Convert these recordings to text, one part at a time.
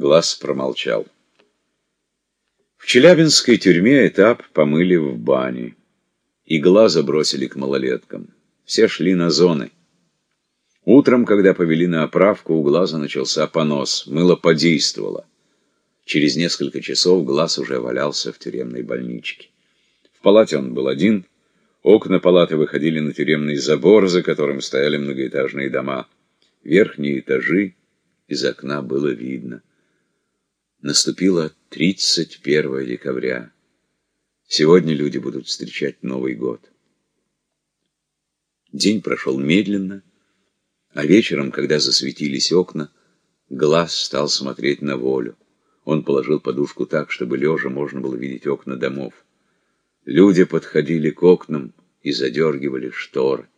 Глаз промолчал. В Челябинской тюрьме этап помыли в бане. И глаза бросили к малолеткам. Все шли на зоны. Утром, когда повели на оправку, у глаза начался понос. Мыло подействовало. Через несколько часов глаз уже валялся в тюремной больничке. В палате он был один. Окна палаты выходили на тюремный забор, за которым стояли многоэтажные дома. Верхние этажи из окна было видно. Наступило 31 декабря. Сегодня люди будут встречать Новый год. День прошел медленно, а вечером, когда засветились окна, глаз стал смотреть на волю. Он положил подушку так, чтобы лежа можно было видеть окна домов. Люди подходили к окнам и задергивали шторы.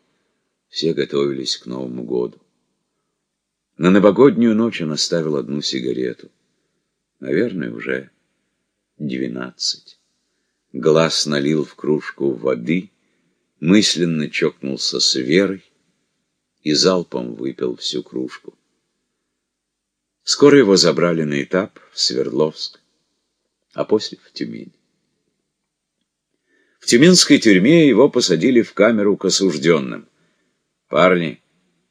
Все готовились к Новому году. На новогоднюю ночь он оставил одну сигарету. Наверное, уже двенадцать. Глаз налил в кружку воды, мысленно чокнулся с Верой и залпом выпил всю кружку. Скоро его забрали на этап в Свердловск, а после в Тюмень. В тюменской тюрьме его посадили в камеру к осужденным. «Парни,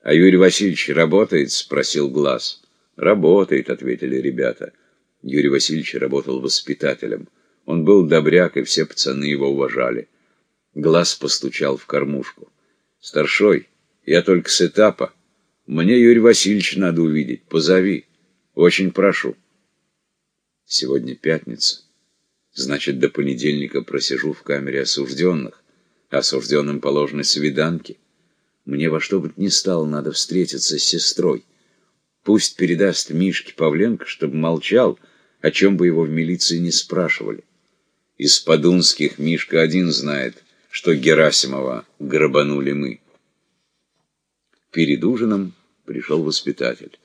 а Юрий Васильевич работает?» — спросил Глаз. «Работает», — ответили ребята. Юрий Васильевич работал воспитателем. Он был добряк, и все пацаны его уважали. Глаз постучал в кормушку. «Старшой, я только с этапа. Мне Юрий Васильевич надо увидеть. Позови». Очень прошу. Сегодня пятница. Значит, до понедельника просижу в камере осужденных. Осужденным положены свиданки. Мне во что бы ни стало надо встретиться с сестрой. Пусть передаст Мишке Павленко, чтобы молчал, о чем бы его в милиции не спрашивали. Из подунских Мишка один знает, что Герасимова грабанули мы. Перед ужином пришел воспитатель.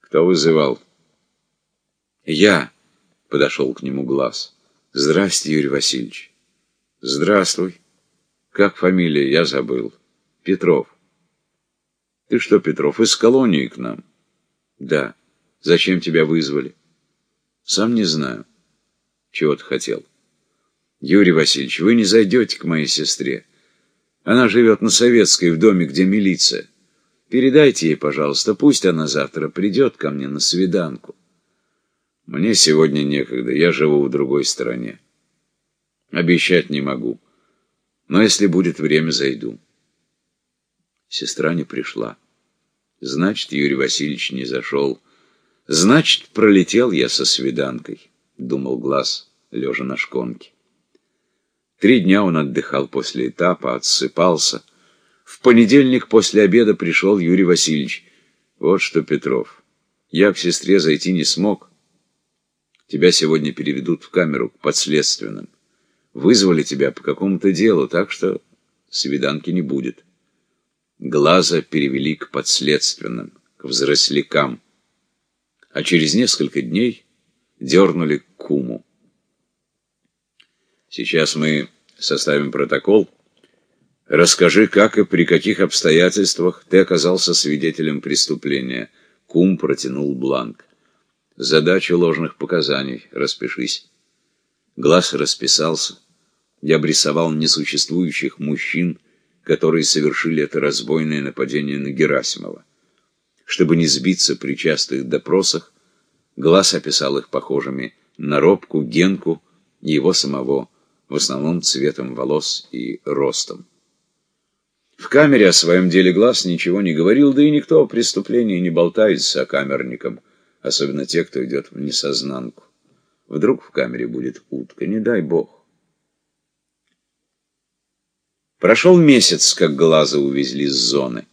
Кто вызывал? Я, подошел к нему глаз. Здрасте, Юрий Васильевич. Здравствуй. Как фамилия? Я забыл. Петров. Ты что, Петров, из колонии к нам? Да. Зачем тебя вызвали? Сам не знаю. Чего ты хотел? Юрий Васильевич, вы не зайдете к моей сестре. Она живет на Советской, в доме, где милиция. Передайте ей, пожалуйста, пусть она завтра придет ко мне на свиданку. Мне сегодня некогда, я живу в другой стороне. Обещать не могу, но если будет время, зайду. Сестра не пришла. Значит, Юрий Васильевич не зашел. Значит, пролетел я со свиданкой, думал глаз, лежа на шконке. Три дня он отдыхал после этапа, отсыпался, в понедельник после обеда пришел Юрий Васильевич. Вот что, Петров, я к сестре зайти не смог. Тебя сегодня переведут в камеру к подследственным. Вызвали тебя по какому-то делу, так что свиданки не будет. Глаза перевели к подследственным, к взрослякам. А через несколько дней дернули куму. Сейчас мы составим протокол, Расскажи, как и при каких обстоятельствах ты оказался свидетелем преступления. Кум протянул бланк. Задача ложных показаний. Распишись. Глаз расписался. Я обрисовал несуществующих мужчин, которые совершили это разбойное нападение на Герасимова. Чтобы не сбиться при частых допросах, Глаз описал их похожими на Робку, Генку и его самого, в основном цветом волос и ростом. В камере о своем деле глаз ничего не говорил, да и никто о преступлении не болтает с сокамерником, особенно те, кто идет в несознанку. Вдруг в камере будет утка, не дай бог. Прошел месяц, как глаза увезли с зоны.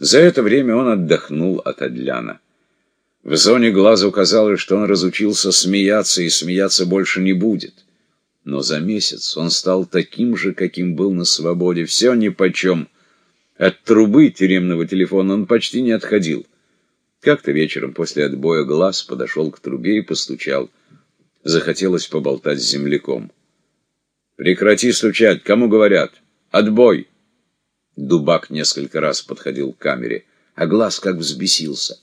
За это время он отдохнул от Адляна. В зоне глазу казалось, что он разучился смеяться и смеяться больше не будет. Но за месяц он стал таким же, каким был на свободе. Все нипочем. От трубы тюремного телефона он почти не отходил. Как-то вечером после отбоя глаз подошел к трубе и постучал. Захотелось поболтать с земляком. «Прекрати стучать! Кому говорят? Отбой!» Дубак несколько раз подходил к камере, а глаз как взбесился.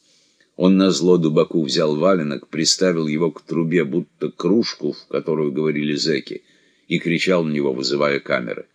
Он назло дубаку взял валенок, приставил его к трубе, будто кружку, в которую говорили зэки, и кричал на него, вызывая камеры.